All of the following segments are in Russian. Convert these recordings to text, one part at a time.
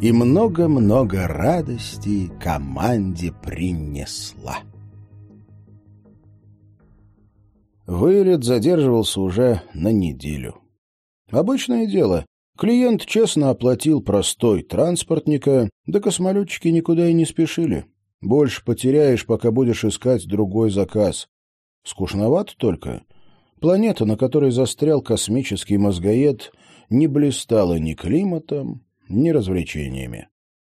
и много-много радости команде принесла. Вылет задерживался уже на неделю. Обычное дело. Клиент честно оплатил простой транспортника, да космолетчики никуда и не спешили. Больше потеряешь, пока будешь искать другой заказ. Скучновато только. Планета, на которой застрял космический мозгоед, не блистала ни климатом, ни развлечениями.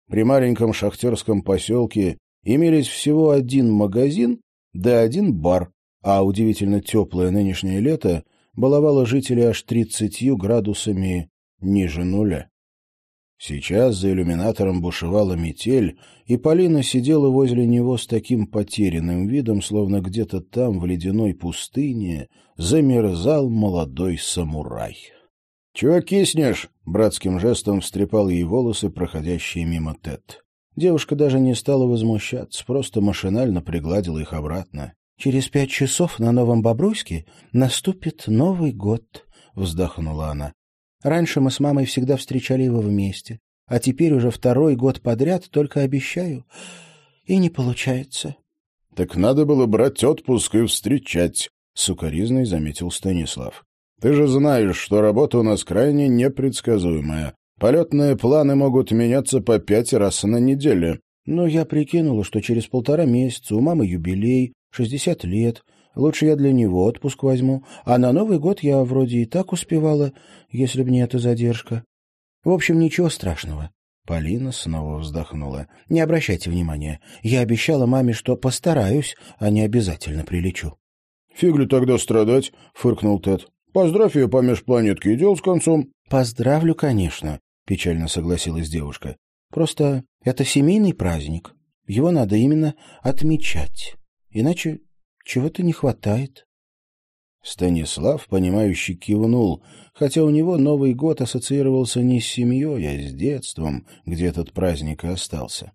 При маленьком шахтерском поселке имелись всего один магазин да один бар, а удивительно теплое нынешнее лето баловало жителей аж тридцатью градусами ниже нуля. Сейчас за иллюминатором бушевала метель, и Полина сидела возле него с таким потерянным видом, словно где-то там, в ледяной пустыне, замерзал молодой самурай. — Чего киснешь? — братским жестом встрепал ей волосы, проходящие мимо Тед. Девушка даже не стала возмущаться, просто машинально пригладила их обратно. — Через пять часов на Новом Бобруйске наступит Новый год, — вздохнула она. Раньше мы с мамой всегда встречали его вместе, а теперь уже второй год подряд только обещаю, и не получается. — Так надо было брать отпуск и встречать, — сукоризной заметил Станислав. — Ты же знаешь, что работа у нас крайне непредсказуемая. Полетные планы могут меняться по пять раз на неделю. Но я прикинула, что через полтора месяца у мамы юбилей, шестьдесят лет, Лучше я для него отпуск возьму, а на Новый год я вроде и так успевала, если б не эта задержка. В общем, ничего страшного. Полина снова вздохнула. — Не обращайте внимания. Я обещала маме, что постараюсь, а не обязательно прилечу. — Фиг ли тогда страдать? — фыркнул Тед. — Поздравь ее по межпланетке и дел с концом. — Поздравлю, конечно, — печально согласилась девушка. — Просто это семейный праздник. Его надо именно отмечать. Иначе чего-то не хватает. Станислав, понимающий, кивнул, хотя у него Новый год ассоциировался не с семьей, а с детством, где этот праздник и остался.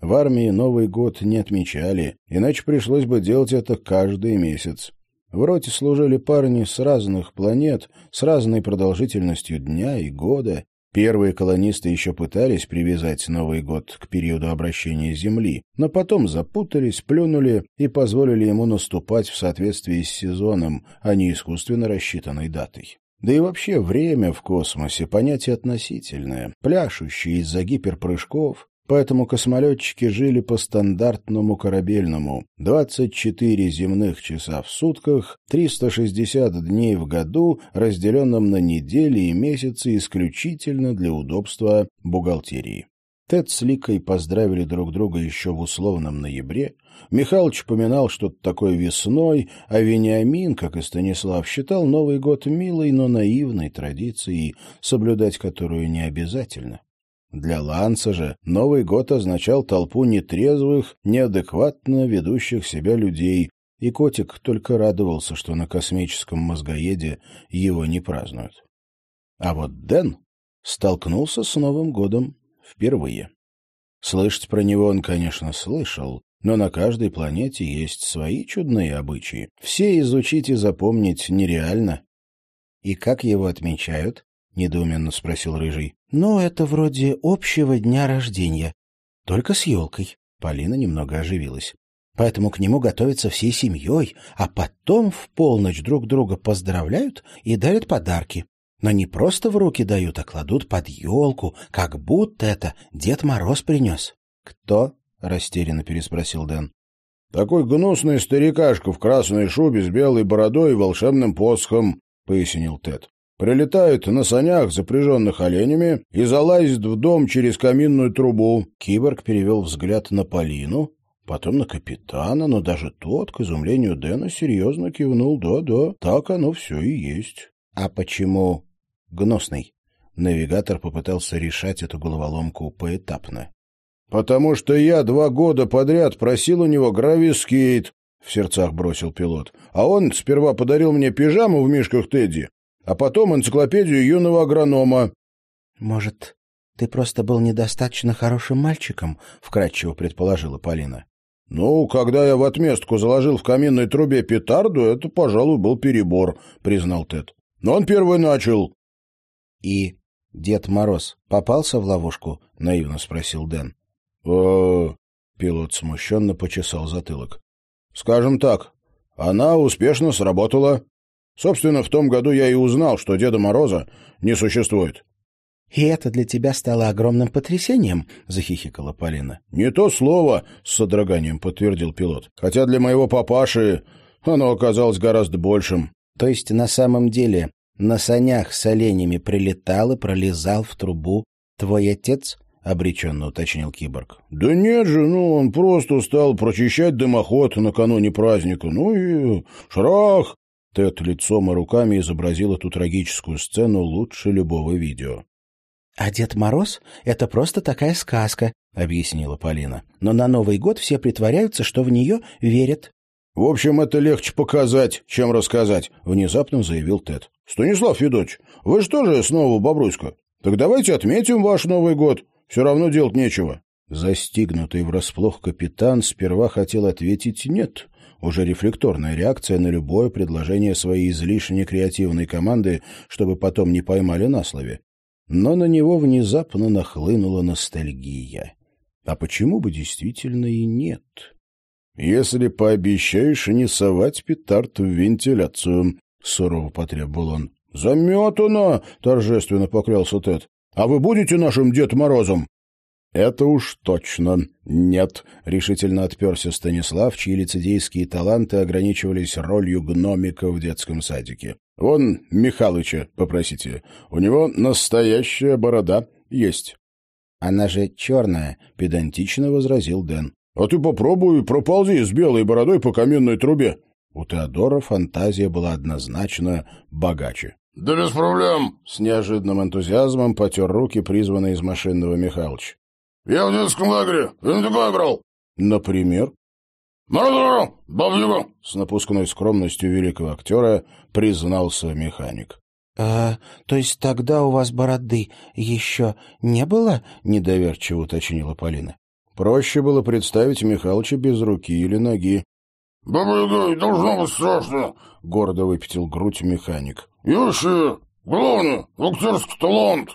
В армии Новый год не отмечали, иначе пришлось бы делать это каждый месяц. В роте служили парни с разных планет, с разной продолжительностью дня и года, Первые колонисты еще пытались привязать Новый год к периоду обращения Земли, но потом запутались, плюнули и позволили ему наступать в соответствии с сезоном, а не искусственно рассчитанной датой. Да и вообще время в космосе — понятие относительное, пляшущее из-за гиперпрыжков, Поэтому космолетчики жили по стандартному корабельному. 24 земных часа в сутках, 360 дней в году, разделенном на недели и месяцы исключительно для удобства бухгалтерии. Тед с Ликой поздравили друг друга еще в условном ноябре. Михалыч поминал что-то такое весной, а Вениамин, как и Станислав, считал Новый год милой, но наивной традицией, соблюдать которую не обязательно. Для Ланса же Новый год означал толпу нетрезвых, неадекватно ведущих себя людей, и котик только радовался, что на космическом мозгоеде его не празднуют. А вот Дэн столкнулся с Новым годом впервые. Слышать про него он, конечно, слышал, но на каждой планете есть свои чудные обычаи. Все изучить и запомнить нереально. И как его отмечают? — недоуменно спросил Рыжий. — Ну, это вроде общего дня рождения. Только с елкой. Полина немного оживилась. Поэтому к нему готовятся всей семьей, а потом в полночь друг друга поздравляют и дарят подарки. Но не просто в руки дают, а кладут под елку, как будто это Дед Мороз принес. — Кто? — растерянно переспросил Дэн. — Такой гнусный старикашка в красной шубе с белой бородой и волшебным посохом, — пояснил Тед. Прилетает на санях, запряженных оленями, и залазит в дом через каминную трубу. Киборг перевел взгляд на Полину, потом на капитана, но даже тот, к изумлению Дэна, серьезно кивнул. «Да-да, так оно все и есть». «А почему гнусный?» Навигатор попытался решать эту головоломку поэтапно. «Потому что я два года подряд просил у него гравискейт», — в сердцах бросил пилот. «А он сперва подарил мне пижаму в мишках Тедди, а потом энциклопедию юного агронома. — Может, ты просто был недостаточно хорошим мальчиком? — вкратчиво предположила Полина. — Ну, когда я в отместку заложил в каминной трубе петарду, это, пожалуй, был перебор, — признал Тед. — Но он первый начал. — И Дед Мороз попался в ловушку? — наивно спросил Дэн. «Э, пилот смущенно почесал затылок. «Скажем так, она успешно сработала. Собственно, в том году я и узнал, что Деда Мороза не существует». «И это для тебя стало огромным потрясением?» — захихикала Полина. «Не то слово», — с содроганием подтвердил пилот. «Хотя для моего папаши оно оказалось гораздо большим». «То есть на самом деле на санях с оленями прилетал и пролезал в трубу твой отец?» — обреченно уточнил киборг. «Да нет же, ну, он просто стал прочищать дымоход накануне праздника. Ну и шрах!» Тед лицом и руками изобразил эту трагическую сцену лучше любого видео. «А Дед Мороз — это просто такая сказка», — объяснила Полина. «Но на Новый год все притворяются, что в нее верят». «В общем, это легче показать, чем рассказать», — внезапно заявил Тед. «Станислав Федорович, вы же тоже снова Бобруйска. Так давайте отметим ваш Новый год. Все равно делать нечего». Застигнутый врасплох капитан сперва хотел ответить «нет». Уже рефлекторная реакция на любое предложение своей излишне креативной команды, чтобы потом не поймали на слове. Но на него внезапно нахлынула ностальгия. А почему бы действительно и нет? «Если пообещаешь не совать петард в вентиляцию», — сурово потребовал он. «Заметано!» — торжественно поклялся Тед. А вы будете нашим Дед Морозом?» «Это уж точно нет», — решительно отперся Станислав, чьи лицедейские таланты ограничивались ролью гномика в детском садике. «Вон Михалыча попросите. У него настоящая борода есть». «Она же черная», — педантично возразил Дэн. «А ты попробуй проползи с белой бородой по каменной трубе». У Теодора фантазия была однозначно богаче. «Да без проблем!» — с неожиданным энтузиазмом потер руки, призванные из машинного Михалыч. «Я в детском лагере Индиго играл». «Например?» «Морозово! Бабьего!» — с напускной скромностью великого актера признался механик. «А, то есть тогда у вас бороды еще не было?» — недоверчиво уточнила Полина. Проще было представить Михалыча без руки или ноги. «Баба-яга, должно быть страшно!» — гордо выпятил грудь механик. Юши, главное, актерский талант.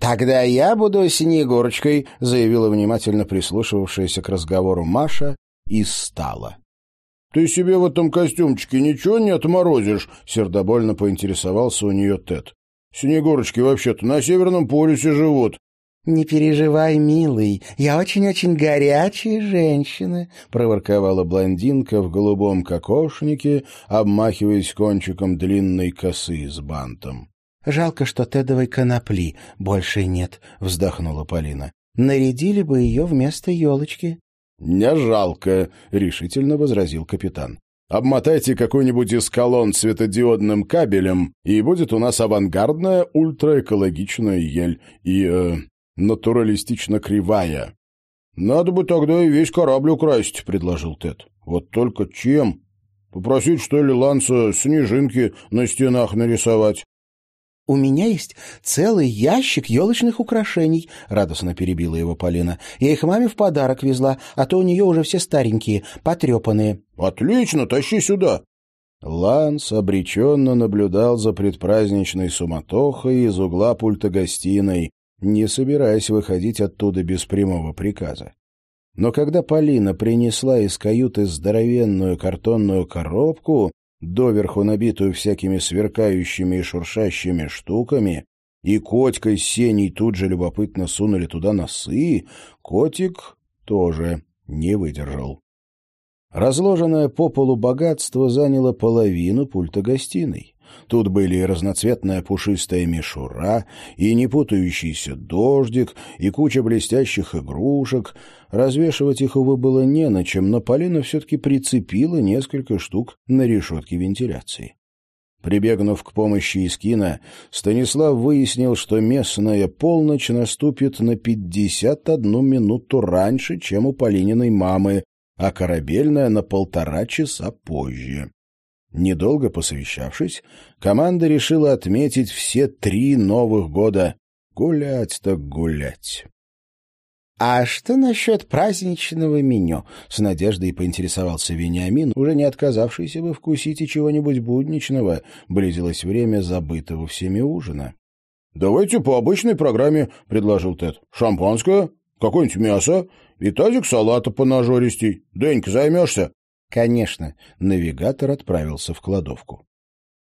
«Тогда я буду Снегурочкой», — заявила внимательно прислушивавшаяся к разговору Маша и стала. «Ты себе в этом костюмчике ничего не отморозишь?» — сердобольно поинтересовался у нее Тед. «Снегурочки вообще-то на Северном полюсе живут». «Не переживай, милый, я очень-очень горячая женщина», — проворковала блондинка в голубом кокошнике, обмахиваясь кончиком длинной косы с бантом. «Жалко, что тедовой конопли больше нет», — вздохнула Полина. «Нарядили бы ее вместо елочки». «Не жалко», — решительно возразил капитан. «Обмотайте какой-нибудь эскалон светодиодным кабелем, и будет у нас авангардная ультраэкологичная ель. И... Э, натуралистично кривая. «Надо бы тогда и весь корабль украсить», — предложил Тед. «Вот только чем? Попросить, что ли, Ланса снежинки на стенах нарисовать?» «У меня есть целый ящик елочных украшений», — радостно перебила его Полина. «Я их маме в подарок везла, а то у нее уже все старенькие, потрепанные». «Отлично, тащи сюда». Ланс обреченно наблюдал за предпраздничной суматохой из угла пульта гостиной, не собираясь выходить оттуда без прямого приказа. Но когда Полина принесла из каюты здоровенную картонную коробку, доверху набитую всякими сверкающими и шуршащими штуками, и Котька с Сеней тут же любопытно сунули туда носы, котик тоже не выдержал. Разложенное по полу богатство заняло половину пульта гостиной. Тут были и разноцветная пушистая мишура, и непутающийся дождик, и куча блестящих игрушек. Развешивать их, увы, было не на чем, но Полина все-таки прицепила несколько штук на решетке вентиляции. Прибегнув к помощи из кино, Станислав выяснил, что местная полночь наступит на пятьдесят одну минуту раньше, чем у Полининой мамы, а корабельная — на полтора часа позже. Недолго посовещавшись, команда решила отметить все три новых года. Гулять так гулять. «А что насчет праздничного меню?» — с надеждой поинтересовался Вениамин, уже не отказавшийся бы вкусить и чего-нибудь будничного. Близилось время забытого всеми ужина. «Давайте по обычной программе», — предложил Тед. «Шампанское, какое-нибудь мясо и тазик салата по нажористей. Денька, займешься?» «Конечно». Навигатор отправился в кладовку.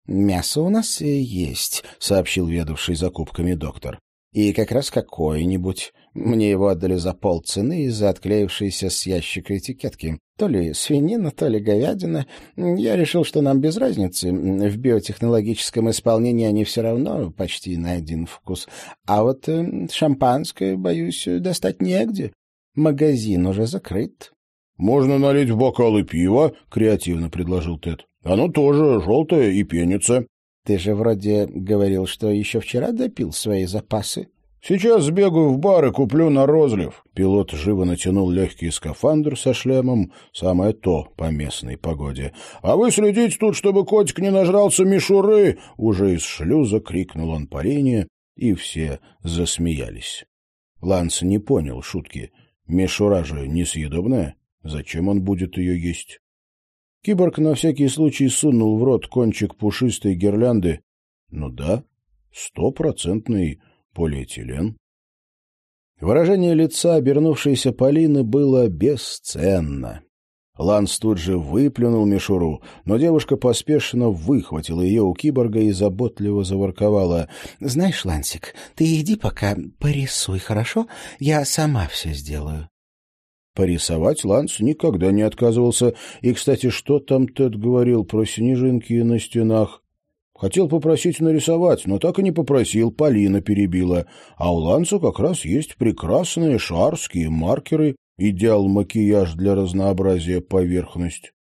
«Мясо у нас есть», — сообщил ведавший закупками доктор. «И как раз какое-нибудь. Мне его отдали за полцены из-за отклеившейся с ящика этикетки. То ли свинина, то ли говядина. Я решил, что нам без разницы. В биотехнологическом исполнении они все равно почти на один вкус. А вот э, шампанское, боюсь, достать негде. Магазин уже закрыт». «Можно налить в бокалы пива», — креативно предложил Тед. «Оно тоже желтое и пенится». «Ты же вроде говорил, что еще вчера допил свои запасы». «Сейчас сбегаю в бар и куплю на розлив». Пилот живо натянул легкий скафандр со шлемом, самое то по местной погоде. «А вы следите тут, чтобы котик не нажрался мишуры!» Уже из шлюза крикнул он Полине, и все засмеялись. Ланс не понял шутки. Мишура же несъедобная. Зачем он будет ее есть? Киборг на всякий случай сунул в рот кончик пушистой гирлянды. Ну да, стопроцентный полиэтилен. Выражение лица обернувшейся Полины было бесценно. Ланс тут же выплюнул мишуру, но девушка поспешно выхватила ее у киборга и заботливо заворковала. — Знаешь, Лансик, ты иди пока порисуй, хорошо? Я сама все сделаю. Порисовать Ланс никогда не отказывался. И, кстати, что там Тед говорил про снежинки на стенах? Хотел попросить нарисовать, но так и не попросил, Полина перебила. А у Ланса как раз есть прекрасные шарские маркеры, идеал макияж для разнообразия поверхность.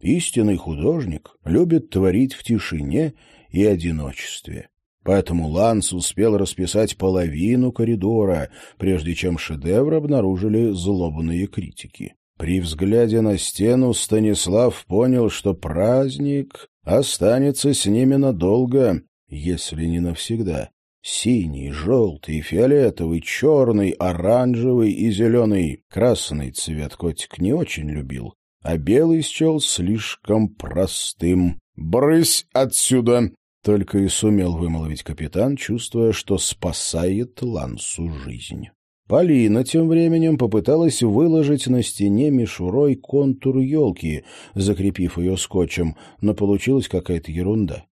Истинный художник любит творить в тишине и одиночестве. Поэтому Ланс успел расписать половину коридора, прежде чем шедевр обнаружили злобные критики. При взгляде на стену Станислав понял, что праздник останется с ними надолго, если не навсегда. Синий, желтый, фиолетовый, черный, оранжевый и зеленый. Красный цвет котик не очень любил, а белый счел слишком простым. «Брысь отсюда!» Только и сумел вымолвить капитан, чувствуя, что спасает Лансу жизнь. Полина тем временем попыталась выложить на стене мишурой контур елки, закрепив ее скотчем, но получилась какая-то ерунда.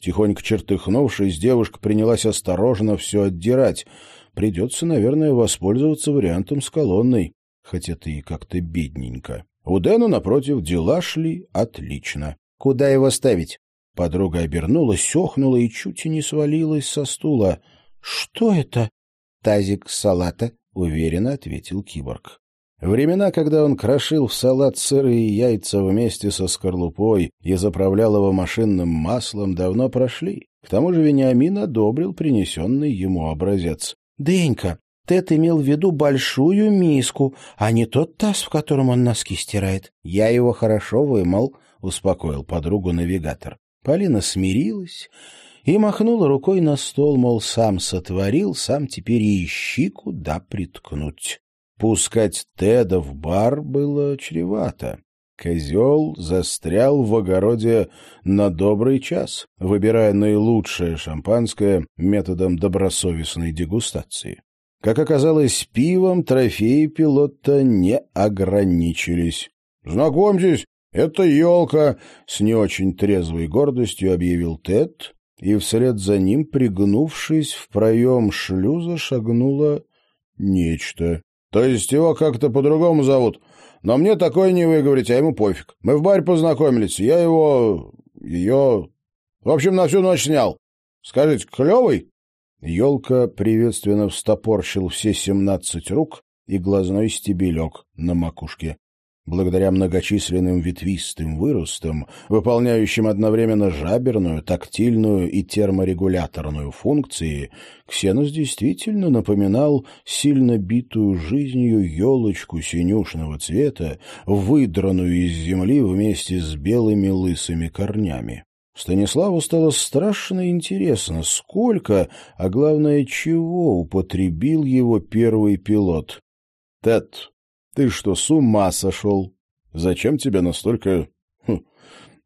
Тихонько чертыхнувшись, девушка принялась осторожно все отдирать. Придется, наверное, воспользоваться вариантом с колонной, хоть это и как-то бедненько. У Дэна, напротив, дела шли отлично. — Куда его ставить? Подруга обернулась, охнула и чуть не свалилась со стула. — Что это? — Тазик салата, — уверенно ответил киборг. Времена, когда он крошил в салат сырые яйца вместе со скорлупой и заправлял его машинным маслом, давно прошли. К тому же Вениамин одобрил принесенный ему образец. — Денька, Тед имел в виду большую миску, а не тот таз, в котором он носки стирает. Я его хорошо вымыл, — успокоил подругу навигатор. Полина смирилась и махнула рукой на стол, мол, сам сотворил, сам теперь и ищи, куда приткнуть. Пускать Теда в бар было чревато. Козел застрял в огороде на добрый час, выбирая наилучшее шампанское методом добросовестной дегустации. Как оказалось, пивом трофеи пилота не ограничились. «Знакомьтесь, «Это елка!» — с не очень трезвой гордостью объявил Тед, и вслед за ним, пригнувшись в проем шлюза, шагнуло нечто. «То есть его как-то по-другому зовут? Но мне такое не выговорить, а ему пофиг. Мы в баре познакомились, я его... ее... В общем, на всю ночь снял. Скажите, клевый?» Елка приветственно встопорщил все семнадцать рук и глазной стебелек на макушке. Благодаря многочисленным ветвистым выростам, выполняющим одновременно жаберную, тактильную и терморегуляторную функции, Ксенос действительно напоминал сильно битую жизнью елочку синюшного цвета, выдранную из земли вместе с белыми лысыми корнями. Станиславу стало страшно интересно, сколько, а главное, чего употребил его первый пилот. «Тед, ты что, с ума сошел? Зачем тебе настолько хм,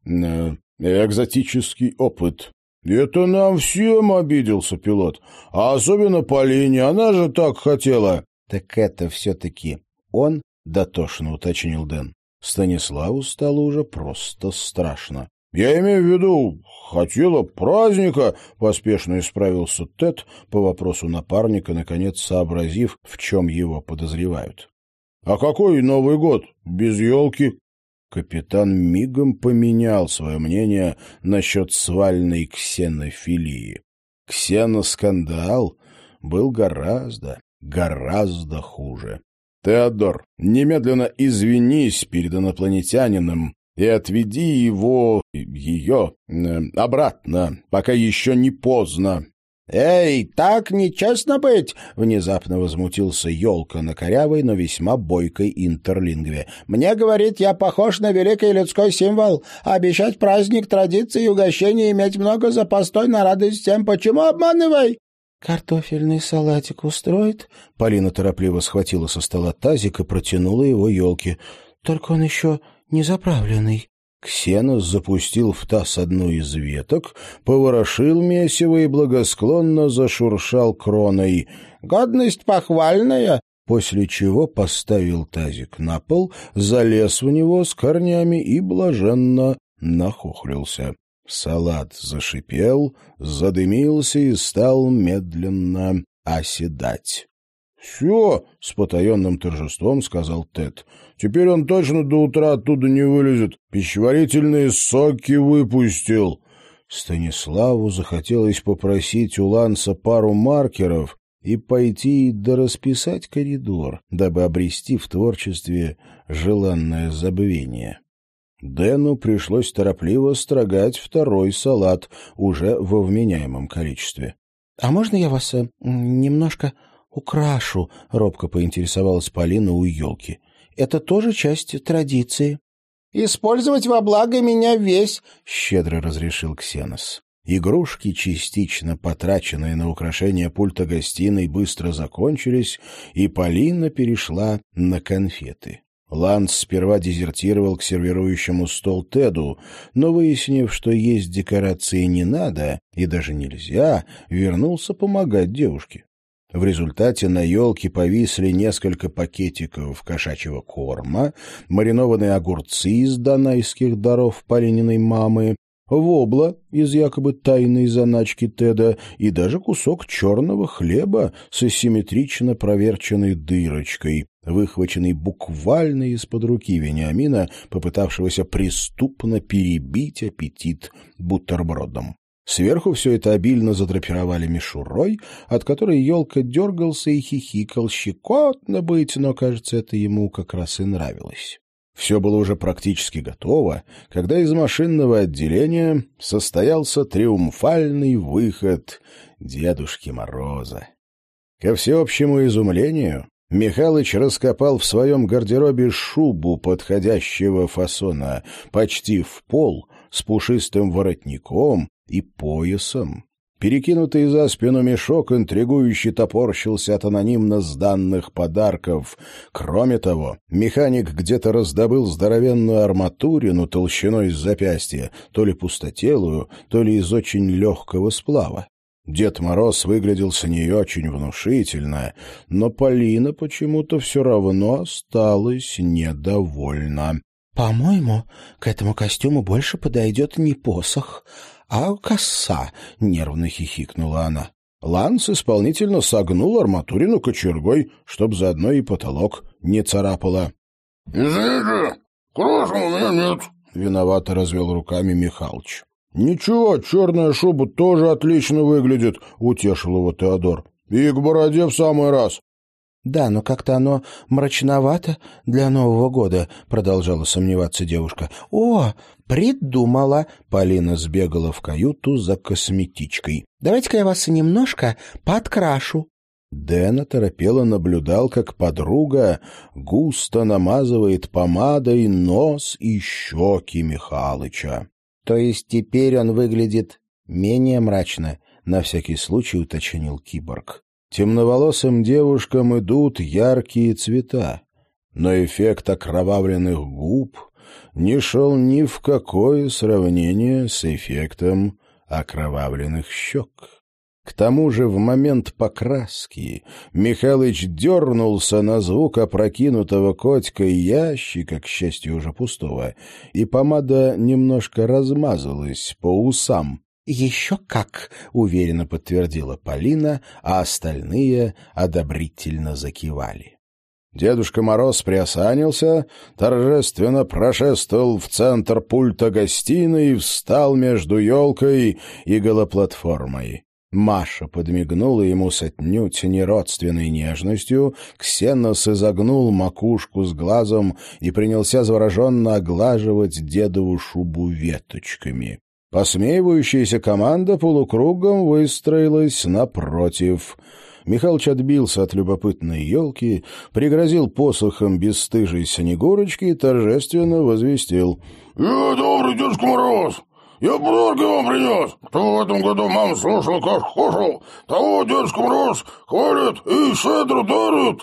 э, экзотический опыт? «Это нам всем обиделся пилот, а особенно Полине, она же так хотела». «Так это все-таки он?» — дотошно уточнил Дэн. Станиславу стало уже просто страшно. «Я имею в виду, хотела праздника», — поспешно исправился Тед по вопросу напарника, наконец сообразив, в чем его подозревают. «А какой Новый год? Без елки?» Капитан мигом поменял свое мнение насчет свальной ксенофилии. Ксеноскандал был гораздо, гораздо хуже. «Теодор, немедленно извинись перед инопланетянином и отведи его, ее, э, обратно, пока еще не поздно. «Эй, так нечестно быть!» — внезапно возмутился елка на корявой, но весьма бойкой интерлингве. «Мне, говорит, я похож на великий людской символ. Обещать праздник, традиции и угощения, иметь много за постой на радость всем. Почему обманывай?» «Картофельный салатик устроит?» Полина торопливо схватила со стола тазик и протянула его елке. «Только он еще не заправленный». Ксенос запустил в таз одну из веток, поворошил месиво и благосклонно зашуршал кроной. «Годность похвальная!» после чего поставил тазик на пол, залез в него с корнями и блаженно нахохлился. Салат зашипел, задымился и стал медленно оседать. «Все!» — с потаенным торжеством сказал Тед. «Теперь он точно до утра оттуда не вылезет. Пищеварительные соки выпустил». Станиславу захотелось попросить у Ланса пару маркеров и пойти да расписать коридор, дабы обрести в творчестве желанное забвение. Дэну пришлось торопливо строгать второй салат, уже во вменяемом количестве. — А можно я вас э, немножко украшу, — робко поинтересовалась Полина у елки. — Это тоже часть традиции. — Использовать во благо меня весь, — щедро разрешил Ксенос. Игрушки, частично потраченные на украшение пульта гостиной, быстро закончились, и Полина перешла на конфеты. Ланс сперва дезертировал к сервирующему стол Теду, но, выяснив, что есть декорации не надо и даже нельзя, вернулся помогать девушке. В результате на елке повисли несколько пакетиков кошачьего корма, маринованные огурцы из донайских даров Полининой мамы, вобла из якобы тайной заначки Теда и даже кусок черного хлеба с асимметрично проверченной дырочкой, выхваченный буквально из-под руки Вениамина, попытавшегося преступно перебить аппетит бутербродом. Сверху все это обильно задрапировали мишурой, от которой елка дергался и хихикал щекотно быть, но, кажется, это ему как раз и нравилось. Все было уже практически готово, когда из машинного отделения состоялся триумфальный выход Дедушки Мороза. Ко всеобщему изумлению, Михалыч раскопал в своем гардеробе шубу подходящего фасона, почти в пол, с пушистым воротником и поясом. Перекинутый за спину мешок интригующе топорщился от анонимно сданных подарков. Кроме того, механик где-то раздобыл здоровенную арматурину толщиной с запястья, то ли пустотелую, то ли из очень легкого сплава. Дед Мороз выглядел с ней очень внушительно, но Полина почему-то все равно осталась недовольна. «По-моему, к этому костюму больше подойдет не посох, а коса», — нервно хихикнула она. Ланс исполнительно согнул арматурину кочергой, чтоб заодно и потолок не царапало. — Извините, крыши у меня нет, — виновато развел руками Михалыч. — Ничего, черная шуба тоже отлично выглядит, — утешил его Теодор. — И к бороде в самый раз. «Да, но как-то оно мрачновато для Нового года», — продолжала сомневаться девушка. «О, придумала!» — Полина сбегала в каюту за косметичкой. «Давайте-ка я вас немножко подкрашу». Дэна торопело наблюдал, как подруга густо намазывает помадой нос и щеки Михалыча. «То есть теперь он выглядит менее мрачно?» — на всякий случай уточнил киборг. Темноволосым девушкам идут яркие цвета, но эффект окровавленных губ не шел ни в какое сравнение с эффектом окровавленных щек. К тому же в момент покраски Михалыч дернулся на звук опрокинутого котикой ящика, к счастью, уже пустого, и помада немножко размазалась по усам. «Еще как!» — уверенно подтвердила Полина, а остальные одобрительно закивали. Дедушка Мороз приосанился, торжественно прошествовал в центр пульта гостиной и встал между елкой и голоплатформой. Маша подмигнула ему с отнюдь неродственной нежностью, Ксенос изогнул макушку с глазом и принялся завороженно оглаживать дедову шубу веточками. Посмеивающаяся команда полукругом выстроилась напротив — Михалыч отбился от любопытной елки, пригрозил посохом бесстыжей Снегурочки и торжественно возвестил. «Я добрый Дедушка Мороз! Я подарки вам принес! Кто в этом году маму слушал, как кушал, того Дедушка Мороз хвалит и щедро дарит!»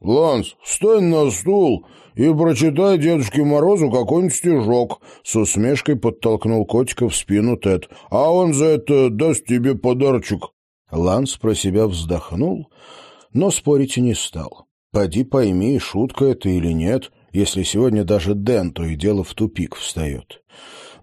«Ланс, встань на стул и прочитай Дедушке Морозу какой-нибудь стишок», — с усмешкой подтолкнул котика в спину Тед. «А он за это даст тебе подарочек». Ланс про себя вздохнул, но спорить не стал. Поди пойми, шутка это или нет, если сегодня даже Дэн то и дело в тупик встает.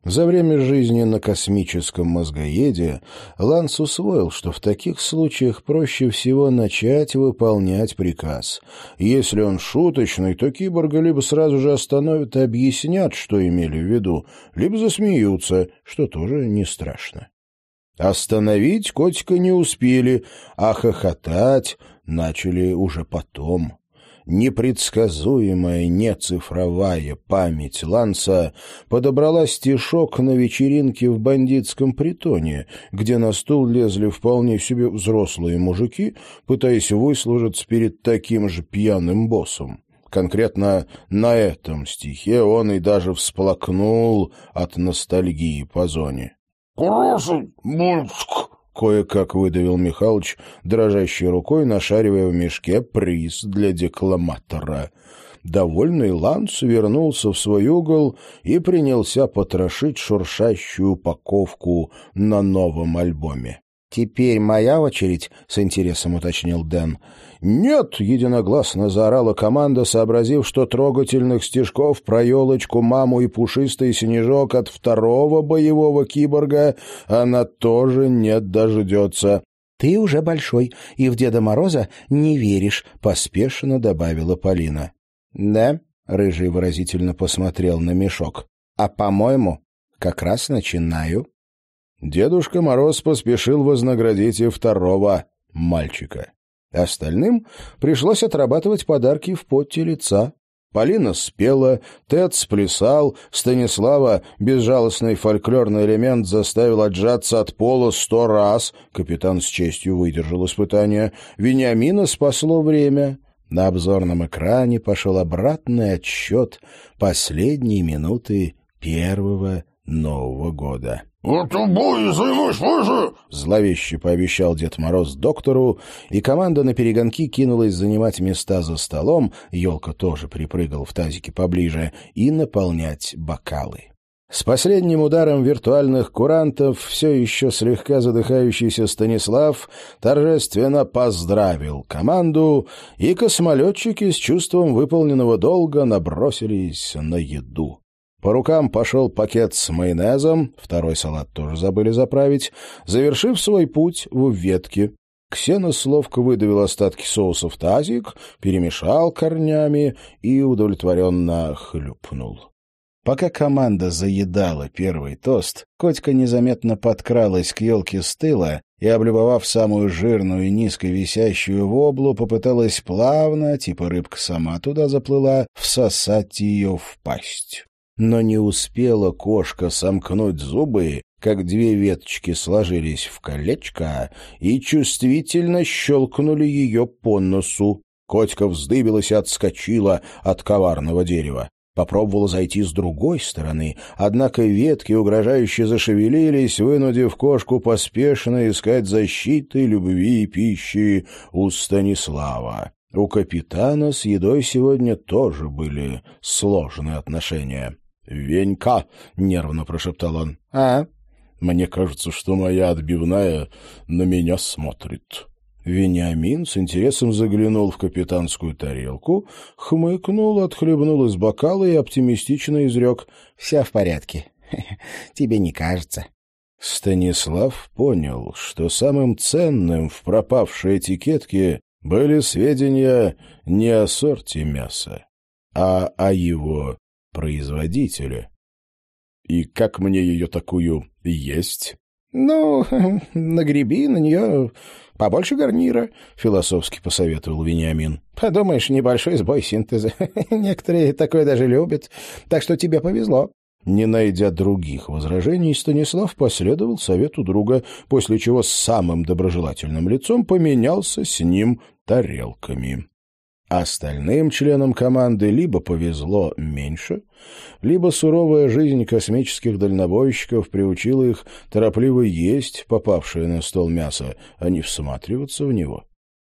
За время жизни на космическом мозгоеде Ланс усвоил, что в таких случаях проще всего начать выполнять приказ. Если он шуточный, то киборга либо сразу же остановят и объяснят, что имели в виду, либо засмеются, что тоже не страшно. Остановить котика не успели, а хохотать начали уже потом. Непредсказуемая, нецифровая память Ланса подобрала стишок на вечеринке в бандитском притоне, где на стул лезли вполне себе взрослые мужики, пытаясь выслужиться перед таким же пьяным боссом. Конкретно на этом стихе он и даже всплакнул от ностальгии по зоне. «Хороший мальчик!» — кое-как выдавил Михалыч, дрожащей рукой нашаривая в мешке приз для декламатора. Довольный Ланс вернулся в свой угол и принялся потрошить шуршащую упаковку на новом альбоме. «Теперь моя очередь?» — с интересом уточнил Дэн. «Нет!» — единогласно заорала команда, сообразив, что трогательных стежков про елочку, маму и пушистый снежок от второго боевого киборга она тоже не дождется. «Ты уже большой и в Деда Мороза не веришь», — поспешно добавила Полина. «Да?» — Рыжий выразительно посмотрел на мешок. «А, по-моему, как раз начинаю». Дедушка Мороз поспешил вознаградить и второго мальчика. Остальным пришлось отрабатывать подарки в поте лица. Полина спела, Тед сплясал, Станислава безжалостный фольклорный элемент заставил отжаться от пола сто раз, капитан с честью выдержал испытание, Вениамина спасло время. На обзорном экране пошел обратный отсчет последней минуты первого Нового года. «Это бой займешь позже!» — зловеще пообещал Дед Мороз доктору, и команда на перегонки кинулась занимать места за столом, елка тоже припрыгал в тазике поближе, и наполнять бокалы. С последним ударом виртуальных курантов все еще слегка задыхающийся Станислав торжественно поздравил команду, и космолетчики с чувством выполненного долга набросились на еду. По рукам пошел пакет с майонезом, второй салат тоже забыли заправить, завершив свой путь в ветке. Ксенос ловко выдавил остатки соуса в тазик, перемешал корнями и удовлетворенно хлюпнул. Пока команда заедала первый тост, котика незаметно подкралась к елке с тыла и, облюбовав самую жирную и низко висящую воблу, попыталась плавно, типа рыбка сама туда заплыла, всосать ее в пасть но не успела кошка сомкнуть зубы, как две веточки сложились в колечко и чувствительно щелкнули ее по носу. Котька вздыбилась и отскочила от коварного дерева. Попробовала зайти с другой стороны, однако ветки угрожающе зашевелились, вынудив кошку поспешно искать защиты, любви и пищи у Станислава. У капитана с едой сегодня тоже были сложные отношения. «Венька!» — нервно прошептал он. «А?» Мне кажется, что моя отбивная на меня смотрит». Вениамин с интересом заглянул в капитанскую тарелку, хмыкнул, отхлебнул из бокала и оптимистично изрек. — Все в порядке. Тебе не кажется. Станислав понял, что самым ценным в пропавшей этикетке были сведения не о сорте мяса, а о его производителе. И как мне ее такую есть? — Ну, нагреби на нее побольше гарнира, — философски посоветовал Вениамин. — Подумаешь, небольшой сбой синтеза. Некоторые такое даже любят. Так что тебе повезло. Не найдя других возражений, Станислав последовал совету друга, после чего с самым доброжелательным лицом поменялся с ним тарелками. Остальным членам команды либо повезло меньше, либо суровая жизнь космических дальнобойщиков приучила их торопливо есть попавшее на стол мясо, а не всматриваться в него.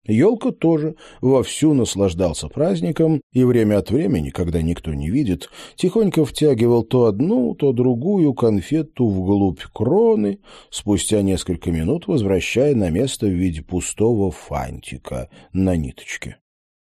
Елка тоже вовсю наслаждался праздником и время от времени, когда никто не видит, тихонько втягивал то одну, то другую конфету вглубь кроны, спустя несколько минут возвращая на место в виде пустого фантика на ниточке.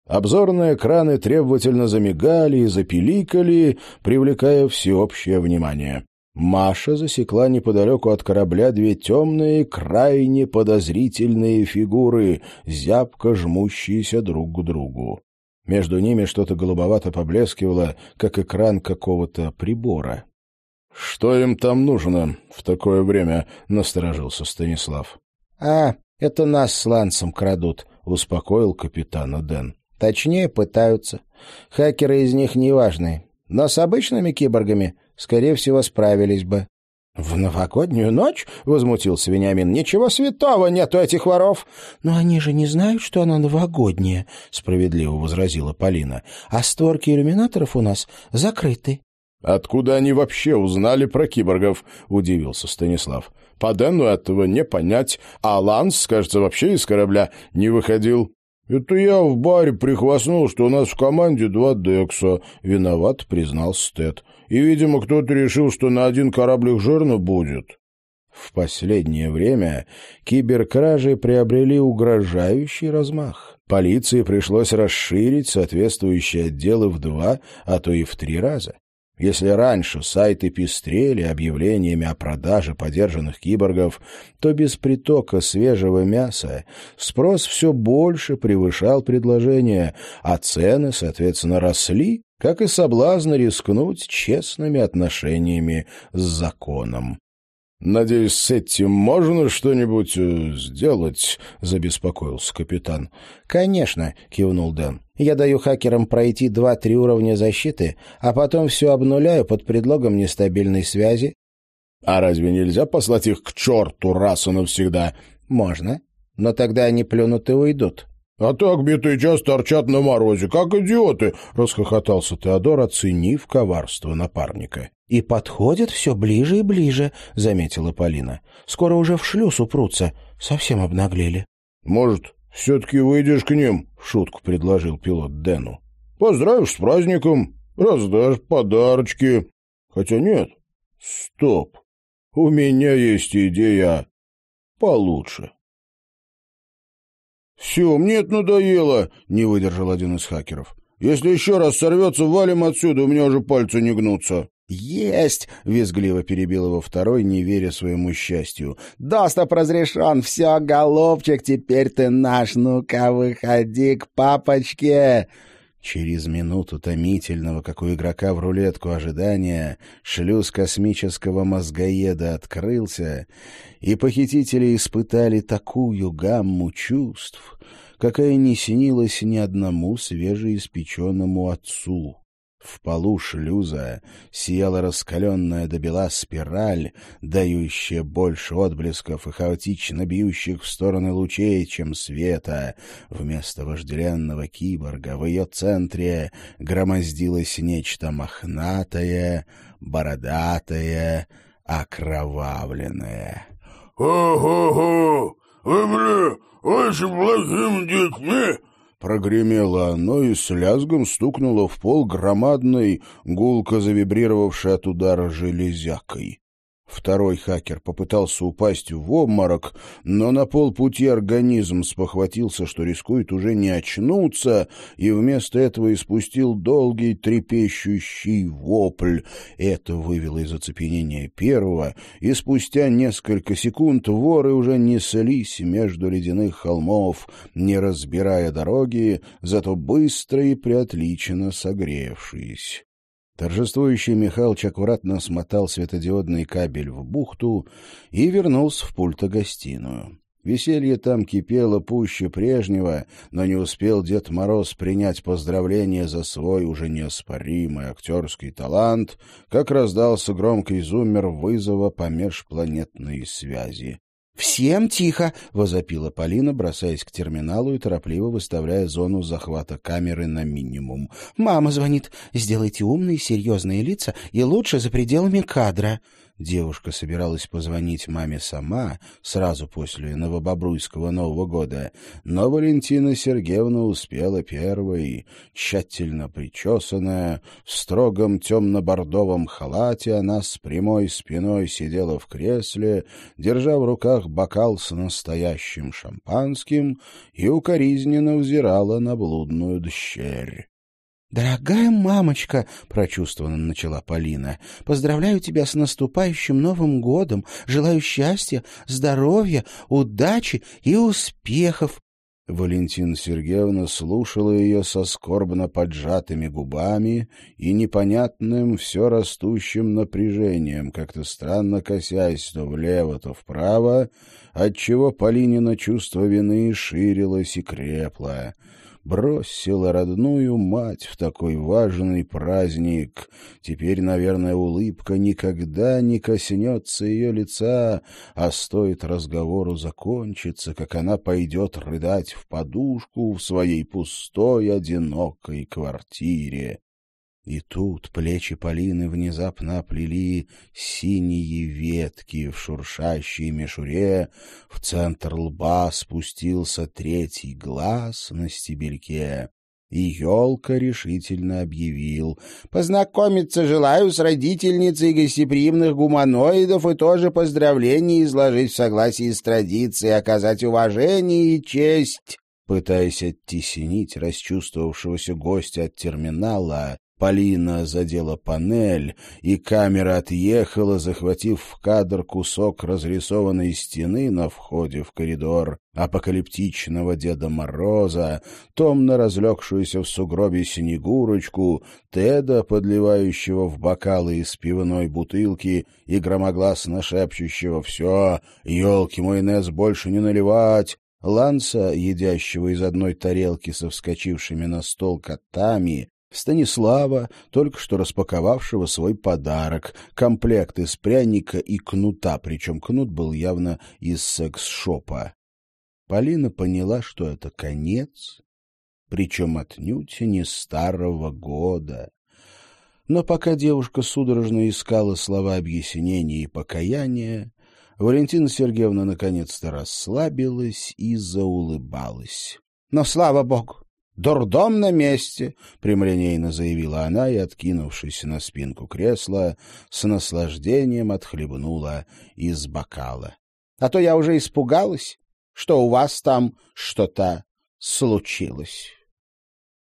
Обзорные экраны требовательно замигали и запиликали, привлекая всеобщее внимание. Маша засекла неподалеку от корабля две темные, крайне подозрительные фигуры, зябко жмущиеся друг к другу. Между ними что-то голубовато поблескивало, как экран какого-то прибора. — Что им там нужно в такое время? — насторожился Станислав. — А, это нас с Лансом крадут, — успокоил капитана Дэн. Точнее, пытаются. Хакеры из них неважные. Но с обычными киборгами, скорее всего, справились бы. — В новогоднюю ночь? — возмутился Вениамин. — Ничего святого нету этих воров. — Но они же не знают, что она новогодняя, — справедливо возразила Полина. — А створки иллюминаторов у нас закрыты. — Откуда они вообще узнали про киборгов? — удивился Станислав. — По Дэну этого не понять, а Ланс, кажется, вообще из корабля не выходил. «Это я в баре прихвастнул, что у нас в команде два Декса», — виноват признал Стэд. «И, видимо, кто-то решил, что на один кораблик жирно будет». В последнее время киберкражи приобрели угрожающий размах. Полиции пришлось расширить соответствующие отделы в два, а то и в три раза. Если раньше сайты пестрели объявлениями о продаже подержанных киборгов, то без притока свежего мяса спрос все больше превышал предложение, а цены, соответственно, росли, как и соблазн рискнуть честными отношениями с законом. «Надеюсь, с этим можно что-нибудь э, сделать?» — забеспокоился капитан. «Конечно», — кивнул Дэн. «Я даю хакерам пройти два-три уровня защиты, а потом все обнуляю под предлогом нестабильной связи». «А разве нельзя послать их к черту раз и навсегда?» «Можно, но тогда они плюнут и уйдут». «А так битый час торчат на морозе, как идиоты!» — расхохотался Теодор, оценив коварство напарника. «И подходят все ближе и ближе», — заметила Полина. «Скоро уже в шлюз упрутся. Совсем обнаглели». «Может, все-таки выйдешь к ним?» — шутку предложил пилот Дэну. «Поздравишь с праздником, раздашь подарочки. Хотя нет, стоп, у меня есть идея получше». «Все, мне это надоело», — не выдержал один из хакеров. «Если еще раз сорвется, валим отсюда, у меня уже пальцы не гнутся». «Есть!» — визгливо перебил его второй, не веря своему счастью. «Доступ разрешен! Все, голубчик, теперь ты наш! Ну-ка, выходи к папочке!» Через минуту томительного, как у игрока в рулетку ожидания, шлюз космического мозгоеда открылся, и похитители испытали такую гамму чувств, какая не снилась ни одному свежеиспеченному отцу. В полу шлюза сияла раскаленная до бела спираль, дающая больше отблесков и хаотично бьющих в стороны лучей, чем света. Вместо вожделенного киборга в ее центре громоздилось нечто мохнатое, бородатое, окровавленное. «Хо-хо-хо! Вы были очень плохими детьми!» Прогремело оно и с лязгом стукнуло в пол громадной, гулко завибрировавшей от удара железякой. Второй хакер попытался упасть в обморок, но на полпути организм спохватился, что рискует уже не очнуться, и вместо этого испустил долгий трепещущий вопль. Это вывело из оцепенения первого, и спустя несколько секунд воры уже неслись между ледяных холмов, не разбирая дороги, зато быстро и преотлично согревшись. Торжествующий Михалыч аккуратно смотал светодиодный кабель в бухту и вернулся в пульто-гостиную. Веселье там кипело пуще прежнего, но не успел Дед Мороз принять поздравления за свой уже неоспоримый актерский талант, как раздался громкий зуммер вызова по межпланетной связи. «Всем тихо!» — возопила Полина, бросаясь к терминалу и торопливо выставляя зону захвата камеры на минимум. «Мама звонит. Сделайте умные, серьезные лица и лучше за пределами кадра». Девушка собиралась позвонить маме сама, сразу после Новобобруйского Нового года, но Валентина Сергеевна успела первой, тщательно причесанная, в строгом темно-бордовом халате она с прямой спиной сидела в кресле, держа в руках бокал с настоящим шампанским и укоризненно взирала на блудную дщерь. «Дорогая мамочка», — прочувствованно начала Полина, — «поздравляю тебя с наступающим Новым годом, желаю счастья, здоровья, удачи и успехов». Валентина Сергеевна слушала ее со скорбно поджатыми губами и непонятным все растущим напряжением, как-то странно косясь то влево, то вправо, отчего Полинина чувство вины ширилось и крепло бросила родную мать в такой важный праздник. Теперь, наверное, улыбка никогда не коснется ее лица, а стоит разговору закончиться, как она пойдет рыдать в подушку в своей пустой, одинокой квартире. И тут плечи Полины внезапно оплели синие ветки в шуршащей мишуре, в центр лба спустился третий глаз на стебельке, и елка решительно объявил. «Познакомиться желаю с родительницей гостеприимных гуманоидов и тоже поздравления изложить в согласии с традицией, оказать уважение и честь». Пытаясь оттеснить расчувствовавшегося гостя от терминала, Полина задела панель, и камера отъехала, захватив в кадр кусок разрисованной стены на входе в коридор апокалиптичного Деда Мороза, томно разлегшуюся в сугробе Снегурочку, Теда, подливающего в бокалы из пивной бутылки и громогласно шепчущего «Все, елки майонез больше не наливать», Ланса, едящего из одной тарелки со вскочившими на стол котами, Станислава, только что распаковавшего свой подарок, комплект из пряника и кнута, причем кнут был явно из секс-шопа. Полина поняла, что это конец, причем отнюдь не старого года. Но пока девушка судорожно искала слова объяснения и покаяния, Валентина Сергеевна наконец-то расслабилась и заулыбалась. — Но слава богу! «Дурдом на месте», — прямолинейно заявила она и, откинувшись на спинку кресла, с наслаждением отхлебнула из бокала. «А то я уже испугалась, что у вас там что-то случилось».